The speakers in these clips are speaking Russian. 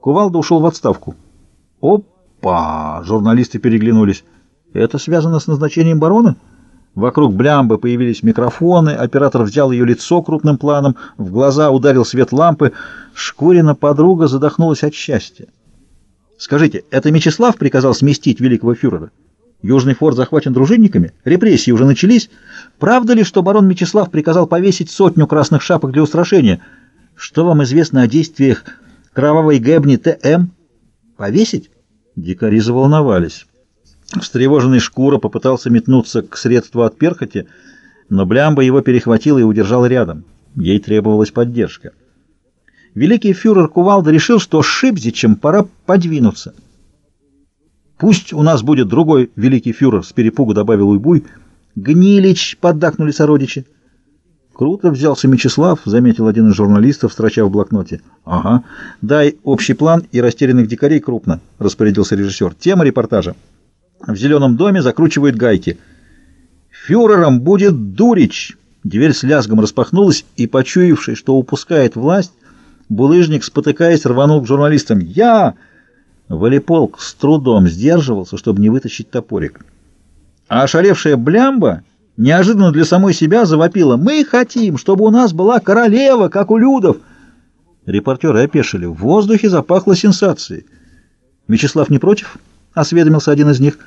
Кувалда ушел в отставку. Опа! Журналисты переглянулись. Это связано с назначением барона? Вокруг блямбы появились микрофоны, оператор взял ее лицо крупным планом, в глаза ударил свет лампы. Шкурина подруга задохнулась от счастья. «Скажите, это Мечислав приказал сместить великого фюрера? Южный форт захвачен дружинниками? Репрессии уже начались? Правда ли, что барон Мечислав приказал повесить сотню красных шапок для устрашения? Что вам известно о действиях кровавой гэбни Т.М.? Повесить?» Дикари заволновались. Встревоженный шкура попытался метнуться к средству от перхоти, но Блямба его перехватила и удержала рядом. Ей требовалась поддержка. Великий фюрер Кувалда решил, что Шибзичем пора подвинуться. «Пусть у нас будет другой великий фюрер», — с перепугу добавил Уйбуй. «Гнилич!» — поддакнули сородичи. «Круто взялся Мечислав», — заметил один из журналистов, строча в блокноте. «Ага. Дай общий план и растерянных дикарей крупно», — распорядился режиссер. «Тема репортажа». В зеленом доме закручивают гайки. «Фюрером будет Дурич!» Дверь с лязгом распахнулась, и, почуявший, что упускает власть, булыжник, спотыкаясь, рванул к журналистам. «Я!» Валиполк с трудом сдерживался, чтобы не вытащить топорик. А ошалевшая блямба неожиданно для самой себя завопила. «Мы хотим, чтобы у нас была королева, как у людов!» Репортеры опешили. В воздухе запахло сенсацией. «Вячеслав не против?» — осведомился один из них.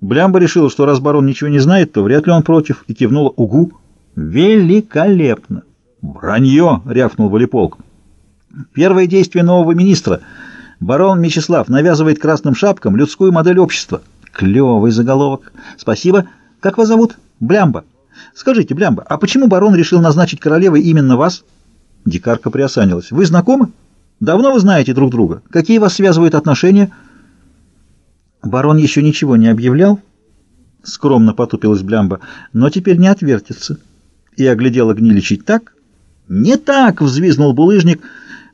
Блямба решила, что раз барон ничего не знает, то вряд ли он против, и кивнула «Угу!» «Великолепно!» «Вранье!» — рявкнул Валиполк. «Первое действие нового министра. Барон Мечислав навязывает красным шапкам людскую модель общества». «Клевый заголовок. Спасибо. Как вас зовут?» «Блямба». «Скажите, Блямба, а почему барон решил назначить королевой именно вас?» Дикарка приосанилась. «Вы знакомы? Давно вы знаете друг друга? Какие вас связывают отношения?» Барон еще ничего не объявлял, скромно потупилась Блямба, но теперь не отвертится. И оглядела Гниличей так. Не так, взвизнул булыжник,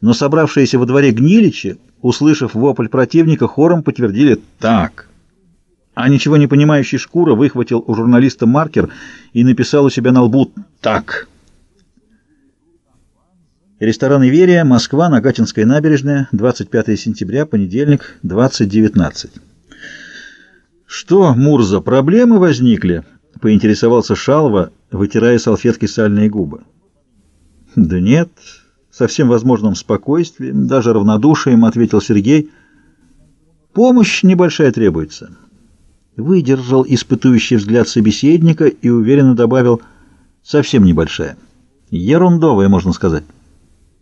но собравшиеся во дворе Гниличи, услышав вопль противника, хором подтвердили «так». А ничего не понимающий Шкура выхватил у журналиста маркер и написал у себя на лбу «так». Ресторан «Иверия», Москва, Нагатинская набережная, 25 сентября, понедельник, 2019. «Что, Мурза, проблемы возникли?» — поинтересовался Шалва, вытирая салфеткой сальные губы. «Да нет, со всем возможным спокойствием, даже равнодушием», — ответил Сергей. «Помощь небольшая требуется». Выдержал испытующий взгляд собеседника и уверенно добавил «совсем небольшая». Ерундовая, можно сказать.